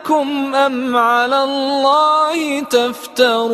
لكم أم على الله تفترون